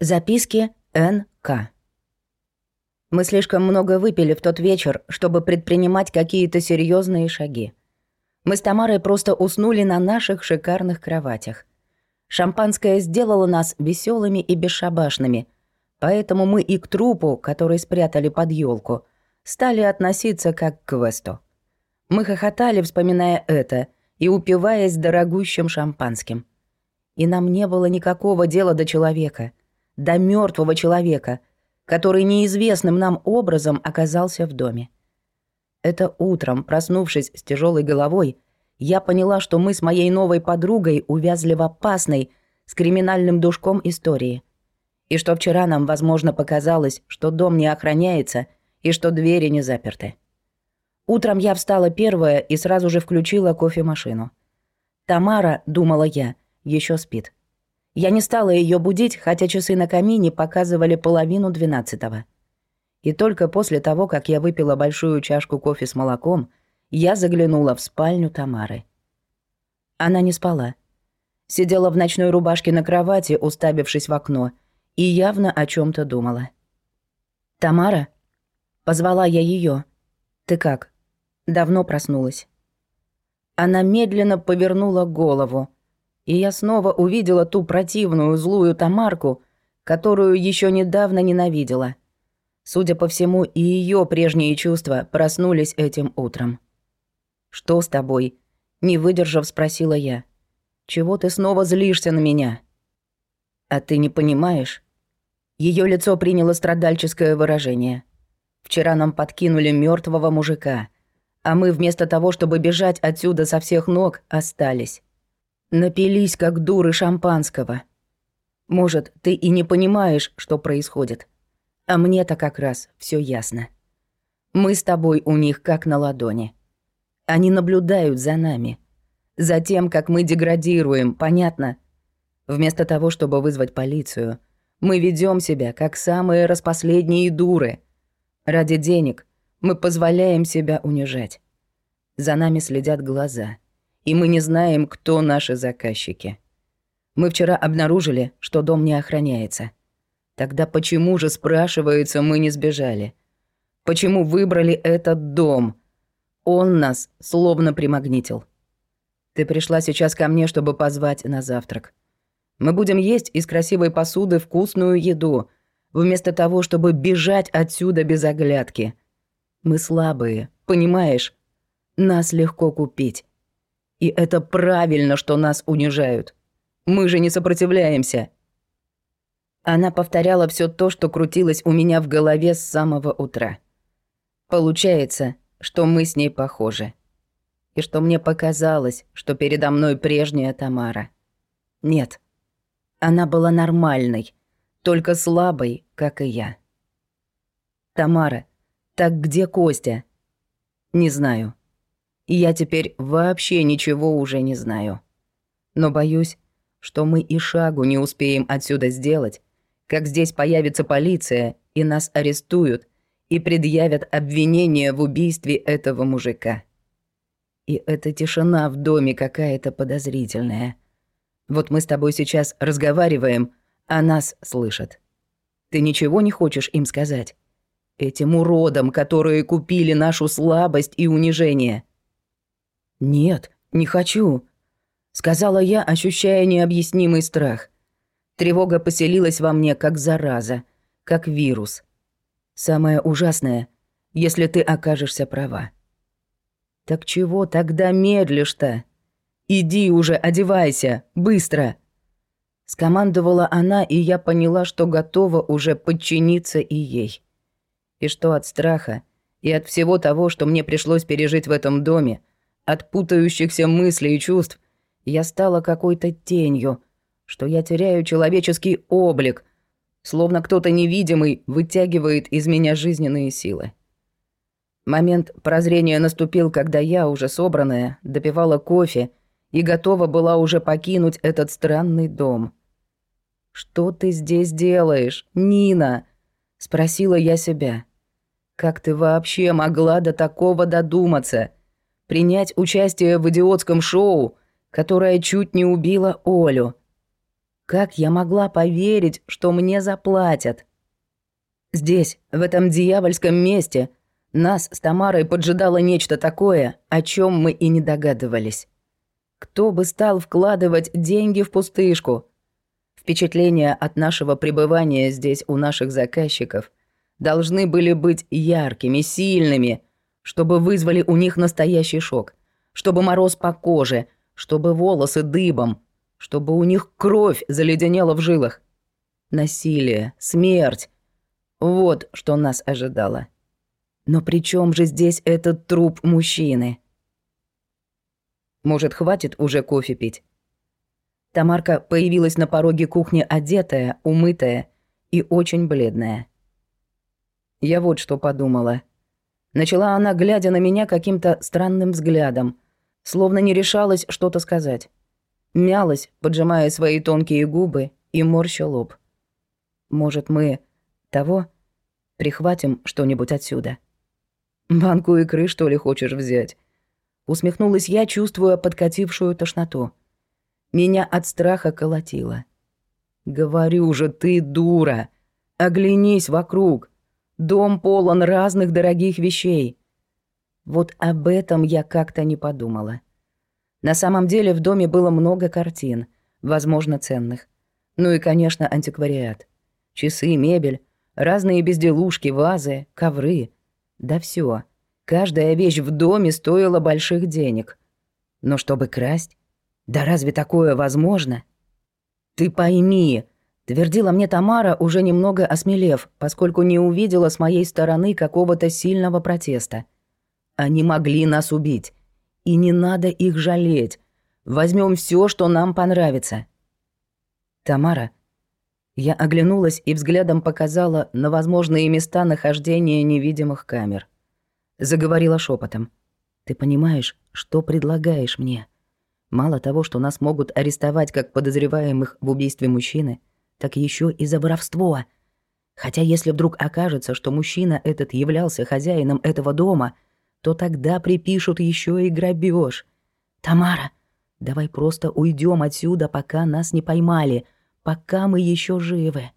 Записки Н.К. Мы слишком много выпили в тот вечер, чтобы предпринимать какие-то серьезные шаги. Мы с Тамарой просто уснули на наших шикарных кроватях. Шампанское сделало нас веселыми и бесшабашными, поэтому мы и к трупу, который спрятали под елку, стали относиться как к квесту. Мы хохотали, вспоминая это, и упиваясь дорогущим шампанским. И нам не было никакого дела до человека — до мертвого человека, который неизвестным нам образом оказался в доме. Это утром, проснувшись с тяжелой головой, я поняла, что мы с моей новой подругой увязли в опасной, с криминальным душком истории. И что вчера нам, возможно, показалось, что дом не охраняется и что двери не заперты. Утром я встала первая и сразу же включила кофемашину. Тамара, думала я, еще спит. Я не стала ее будить, хотя часы на камине показывали половину двенадцатого. И только после того, как я выпила большую чашку кофе с молоком, я заглянула в спальню Тамары. Она не спала. Сидела в ночной рубашке на кровати, уставившись в окно, и явно о чем то думала. «Тамара?» Позвала я ее. «Ты как? Давно проснулась?» Она медленно повернула голову, и я снова увидела ту противную злую Тамарку, которую еще недавно ненавидела. Судя по всему, и ее прежние чувства проснулись этим утром. «Что с тобой?» — не выдержав, спросила я. «Чего ты снова злишься на меня?» «А ты не понимаешь?» Ее лицо приняло страдальческое выражение. «Вчера нам подкинули мертвого мужика, а мы вместо того, чтобы бежать отсюда со всех ног, остались. Напились, как дуры шампанского. Может, ты и не понимаешь, что происходит. А мне-то как раз все ясно. Мы с тобой у них как на ладони. Они наблюдают за нами. За тем, как мы деградируем, понятно? Вместо того, чтобы вызвать полицию, мы ведем себя как самые распоследние дуры. Ради денег мы позволяем себя унижать. За нами следят глаза — и мы не знаем, кто наши заказчики. Мы вчера обнаружили, что дом не охраняется. Тогда почему же, спрашивается, мы не сбежали? Почему выбрали этот дом? Он нас словно примагнитил. Ты пришла сейчас ко мне, чтобы позвать на завтрак. Мы будем есть из красивой посуды вкусную еду, вместо того, чтобы бежать отсюда без оглядки. Мы слабые, понимаешь? Нас легко купить. И это правильно, что нас унижают. Мы же не сопротивляемся. Она повторяла все то, что крутилось у меня в голове с самого утра. Получается, что мы с ней похожи. И что мне показалось, что передо мной прежняя Тамара. Нет, она была нормальной, только слабой, как и я. «Тамара, так где Костя?» «Не знаю». И я теперь вообще ничего уже не знаю. Но боюсь, что мы и шагу не успеем отсюда сделать, как здесь появится полиция и нас арестуют и предъявят обвинение в убийстве этого мужика. И эта тишина в доме какая-то подозрительная. Вот мы с тобой сейчас разговариваем, а нас слышат. Ты ничего не хочешь им сказать? Этим уродам, которые купили нашу слабость и унижение — «Нет, не хочу», — сказала я, ощущая необъяснимый страх. Тревога поселилась во мне, как зараза, как вирус. Самое ужасное, если ты окажешься права. «Так чего тогда медлишь-то? Иди уже, одевайся, быстро!» Скомандовала она, и я поняла, что готова уже подчиниться и ей. И что от страха и от всего того, что мне пришлось пережить в этом доме, от путающихся мыслей и чувств я стала какой-то тенью, что я теряю человеческий облик, словно кто-то невидимый вытягивает из меня жизненные силы. Момент прозрения наступил, когда я, уже собранная, допивала кофе и готова была уже покинуть этот странный дом. «Что ты здесь делаешь, Нина?» — спросила я себя. «Как ты вообще могла до такого додуматься?» Принять участие в идиотском шоу, которое чуть не убило Олю. Как я могла поверить, что мне заплатят? Здесь, в этом дьявольском месте, нас с Тамарой поджидало нечто такое, о чем мы и не догадывались. Кто бы стал вкладывать деньги в пустышку? Впечатления от нашего пребывания здесь у наших заказчиков должны были быть яркими, сильными, чтобы вызвали у них настоящий шок, чтобы мороз по коже, чтобы волосы дыбом, чтобы у них кровь заледенела в жилах. Насилие, смерть. Вот что нас ожидало. Но при чем же здесь этот труп мужчины? Может, хватит уже кофе пить? Тамарка появилась на пороге кухни одетая, умытая и очень бледная. Я вот что подумала. Начала она, глядя на меня каким-то странным взглядом, словно не решалась что-то сказать. Мялась, поджимая свои тонкие губы и морща лоб. Может, мы того прихватим что-нибудь отсюда? Банку икры, что ли, хочешь взять? Усмехнулась я, чувствуя подкатившую тошноту. Меня от страха колотило. «Говорю же, ты дура! Оглянись вокруг! Дом полон разных дорогих вещей!» Вот об этом я как-то не подумала. На самом деле в доме было много картин, возможно, ценных. Ну и, конечно, антиквариат. Часы, мебель, разные безделушки, вазы, ковры. Да все. Каждая вещь в доме стоила больших денег. Но чтобы красть, да разве такое возможно? Ты пойми, твердила мне Тамара, уже немного осмелев, поскольку не увидела с моей стороны какого-то сильного протеста. Они могли нас убить. И не надо их жалеть. Возьмем все, что нам понравится. Тамара. Я оглянулась и взглядом показала на возможные места нахождения невидимых камер. Заговорила шепотом. Ты понимаешь, что предлагаешь мне? Мало того, что нас могут арестовать как подозреваемых в убийстве мужчины, так еще и за воровство. Хотя если вдруг окажется, что мужчина этот являлся хозяином этого дома, то тогда припишут еще и грабеж. Тамара, давай просто уйдем отсюда, пока нас не поймали, пока мы еще живы.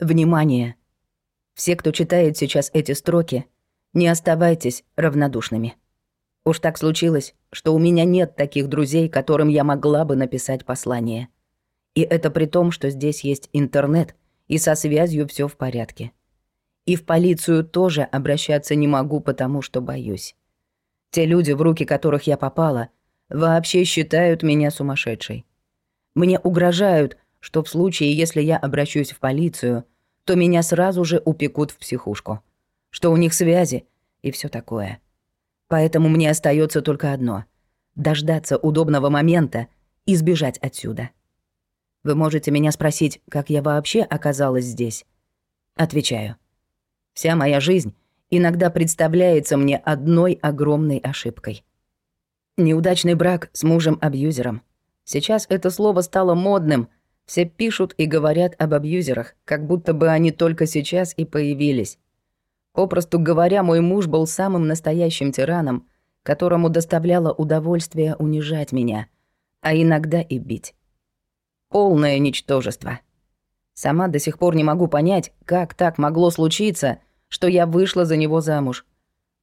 Внимание! Все, кто читает сейчас эти строки, не оставайтесь равнодушными. Уж так случилось, что у меня нет таких друзей, которым я могла бы написать послание. И это при том, что здесь есть интернет, и со связью все в порядке. И в полицию тоже обращаться не могу, потому что боюсь. Те люди, в руки которых я попала, вообще считают меня сумасшедшей. Мне угрожают, что в случае, если я обращусь в полицию, то меня сразу же упекут в психушку. Что у них связи и все такое. Поэтому мне остается только одно — дождаться удобного момента и сбежать отсюда. Вы можете меня спросить, как я вообще оказалась здесь? Отвечаю. Вся моя жизнь иногда представляется мне одной огромной ошибкой. Неудачный брак с мужем-абьюзером. Сейчас это слово стало модным. Все пишут и говорят об абьюзерах, как будто бы они только сейчас и появились. Попросту говоря, мой муж был самым настоящим тираном, которому доставляло удовольствие унижать меня, а иногда и бить. Полное ничтожество. Сама до сих пор не могу понять, как так могло случиться, что я вышла за него замуж.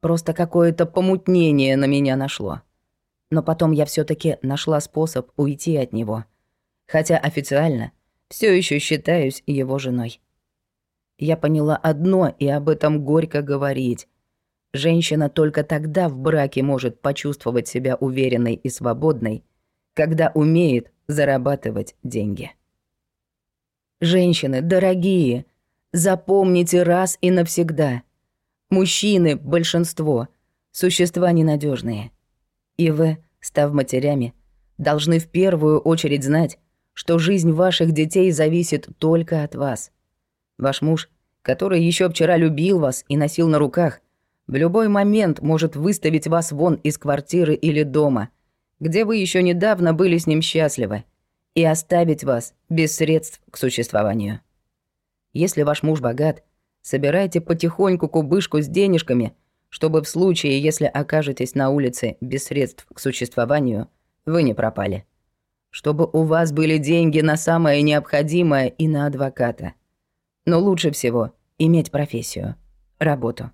Просто какое-то помутнение на меня нашло. Но потом я все таки нашла способ уйти от него. Хотя официально все еще считаюсь его женой. Я поняла одно, и об этом горько говорить. Женщина только тогда в браке может почувствовать себя уверенной и свободной, когда умеет зарабатывать деньги. Женщины, дорогие, запомните раз и навсегда. Мужчины, большинство, существа ненадежные. И вы, став матерями, должны в первую очередь знать, что жизнь ваших детей зависит только от вас. Ваш муж, который еще вчера любил вас и носил на руках, в любой момент может выставить вас вон из квартиры или дома, где вы еще недавно были с ним счастливы, и оставить вас без средств к существованию. Если ваш муж богат, собирайте потихоньку кубышку с денежками, чтобы в случае, если окажетесь на улице без средств к существованию, вы не пропали. чтобы у вас были деньги на самое необходимое и на адвоката. Но лучше всего иметь профессию, работу.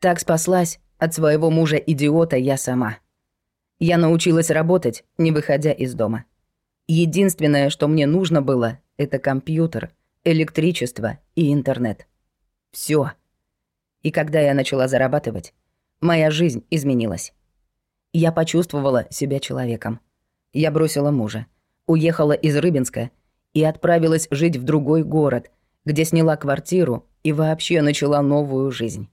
Так спаслась от своего мужа-идиота я сама. Я научилась работать, не выходя из дома. Единственное, что мне нужно было, это компьютер, электричество и интернет. Все. И когда я начала зарабатывать, моя жизнь изменилась. Я почувствовала себя человеком. Я бросила мужа, уехала из Рыбинска и отправилась жить в другой город, где сняла квартиру и вообще начала новую жизнь.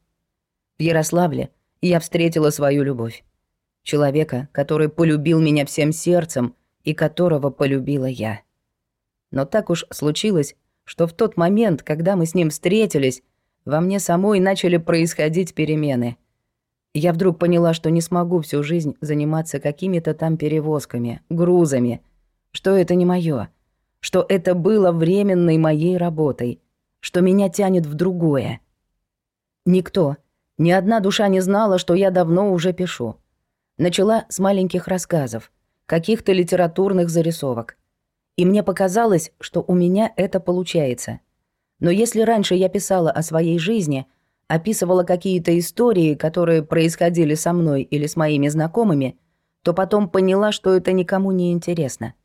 В Ярославле я встретила свою любовь. Человека, который полюбил меня всем сердцем и которого полюбила я. Но так уж случилось, что в тот момент, когда мы с ним встретились, во мне самой начали происходить перемены — я вдруг поняла, что не смогу всю жизнь заниматься какими-то там перевозками, грузами, что это не моё, что это было временной моей работой, что меня тянет в другое. Никто, ни одна душа не знала, что я давно уже пишу. Начала с маленьких рассказов, каких-то литературных зарисовок. И мне показалось, что у меня это получается. Но если раньше я писала о своей жизни — описывала какие-то истории, которые происходили со мной или с моими знакомыми, то потом поняла, что это никому не интересно.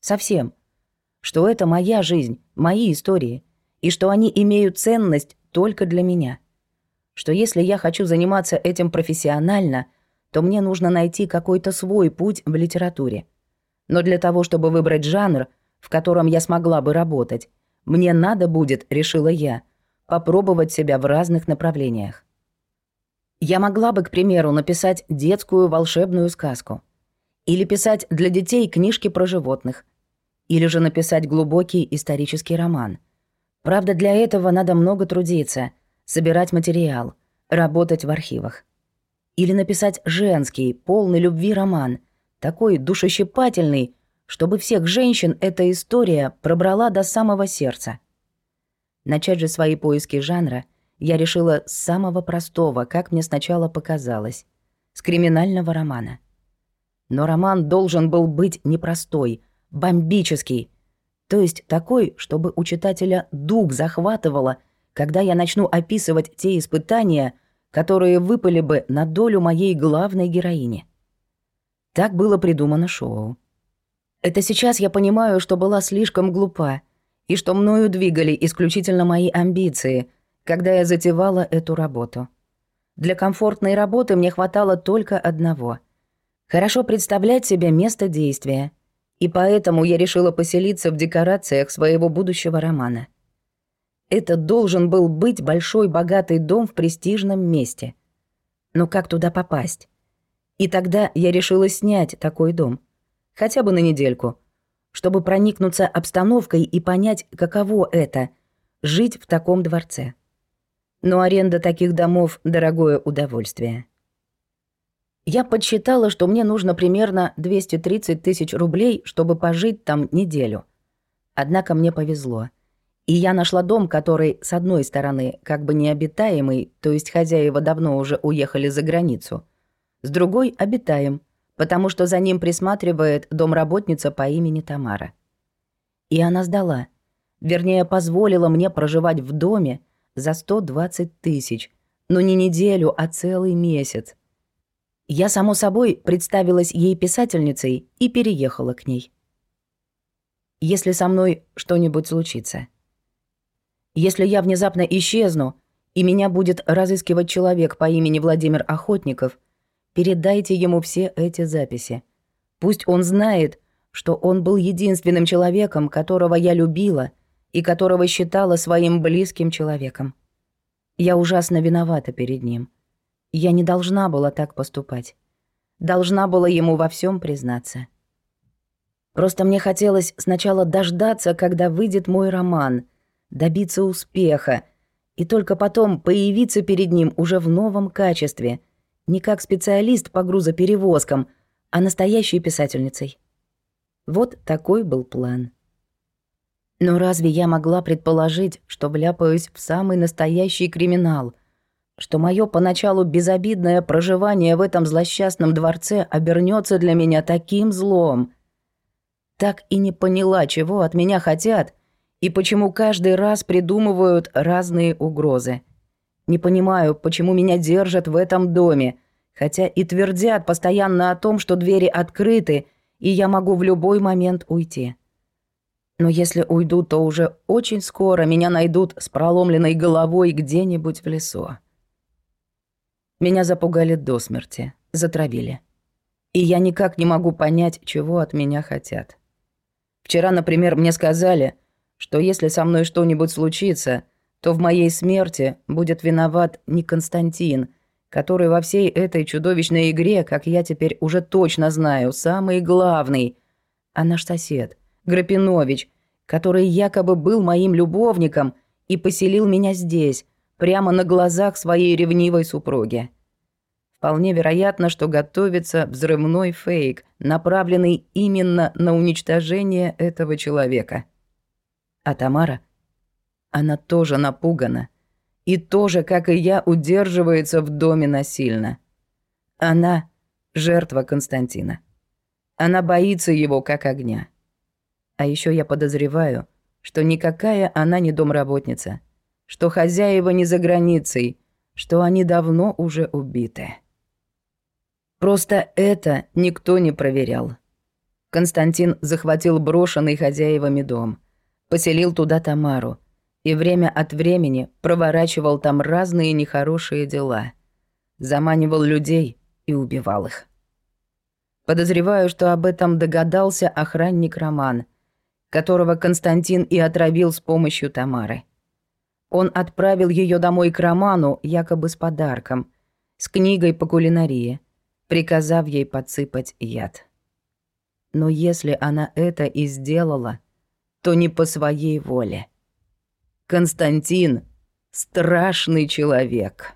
Совсем. Что это моя жизнь, мои истории, и что они имеют ценность только для меня. Что если я хочу заниматься этим профессионально, то мне нужно найти какой-то свой путь в литературе. Но для того, чтобы выбрать жанр, в котором я смогла бы работать, мне надо будет, решила я, попробовать себя в разных направлениях. Я могла бы, к примеру, написать детскую волшебную сказку. Или писать для детей книжки про животных. Или же написать глубокий исторический роман. Правда, для этого надо много трудиться, собирать материал, работать в архивах. Или написать женский, полный любви роман, такой душещипательный, чтобы всех женщин эта история пробрала до самого сердца. Начать же свои поиски жанра я решила с самого простого, как мне сначала показалось, с криминального романа. Но роман должен был быть непростой, бомбический, то есть такой, чтобы у читателя дух захватывало, когда я начну описывать те испытания, которые выпали бы на долю моей главной героини. Так было придумано шоу. Это сейчас я понимаю, что была слишком глупа, и что мною двигали исключительно мои амбиции, когда я затевала эту работу. Для комфортной работы мне хватало только одного — хорошо представлять себе место действия, и поэтому я решила поселиться в декорациях своего будущего романа. Это должен был быть большой богатый дом в престижном месте. Но как туда попасть? И тогда я решила снять такой дом. Хотя бы на недельку — чтобы проникнуться обстановкой и понять, каково это — жить в таком дворце. Но аренда таких домов — дорогое удовольствие. Я подсчитала, что мне нужно примерно 230 тысяч рублей, чтобы пожить там неделю. Однако мне повезло. И я нашла дом, который, с одной стороны, как бы необитаемый, то есть хозяева давно уже уехали за границу, с другой — обитаем — потому что за ним присматривает домработница по имени Тамара. И она сдала, вернее, позволила мне проживать в доме за 120 тысяч, но не неделю, а целый месяц. Я, само собой, представилась ей писательницей и переехала к ней. Если со мной что-нибудь случится. Если я внезапно исчезну, и меня будет разыскивать человек по имени Владимир Охотников — Передайте ему все эти записи. Пусть он знает, что он был единственным человеком, которого я любила и которого считала своим близким человеком. Я ужасно виновата перед ним. Я не должна была так поступать. Должна была ему во всем признаться. Просто мне хотелось сначала дождаться, когда выйдет мой роман, добиться успеха, и только потом появиться перед ним уже в новом качестве — не как специалист по грузоперевозкам, а настоящей писательницей. Вот такой был план. Но разве я могла предположить, что вляпаюсь в самый настоящий криминал, что мое поначалу безобидное проживание в этом злосчастном дворце обернется для меня таким злом? так и не поняла, чего от меня хотят и почему каждый раз придумывают разные угрозы. Не понимаю, почему меня держат в этом доме, хотя и твердят постоянно о том, что двери открыты, и я могу в любой момент уйти. Но если уйду, то уже очень скоро меня найдут с проломленной головой где-нибудь в лесу. Меня запугали до смерти, затравили. И я никак не могу понять, чего от меня хотят. Вчера, например, мне сказали, что если со мной что-нибудь случится, то в моей смерти будет виноват не Константин, который во всей этой чудовищной игре, как я теперь уже точно знаю, самый главный, а наш сосед, Грапинович, который якобы был моим любовником и поселил меня здесь, прямо на глазах своей ревнивой супруги. Вполне вероятно, что готовится взрывной фейк, направленный именно на уничтожение этого человека. А Тамара? Она тоже напугана. И тоже, как и я, удерживается в доме насильно. Она — жертва Константина. Она боится его, как огня. А еще я подозреваю, что никакая она не домработница, что хозяева не за границей, что они давно уже убиты. Просто это никто не проверял. Константин захватил брошенный хозяевами дом, поселил туда Тамару и время от времени проворачивал там разные нехорошие дела. Заманивал людей и убивал их. Подозреваю, что об этом догадался охранник Роман, которого Константин и отравил с помощью Тамары. Он отправил ее домой к Роману якобы с подарком, с книгой по кулинарии – приказав ей подсыпать яд. Но если она это и сделала, то не по своей воле. Константин — страшный человек.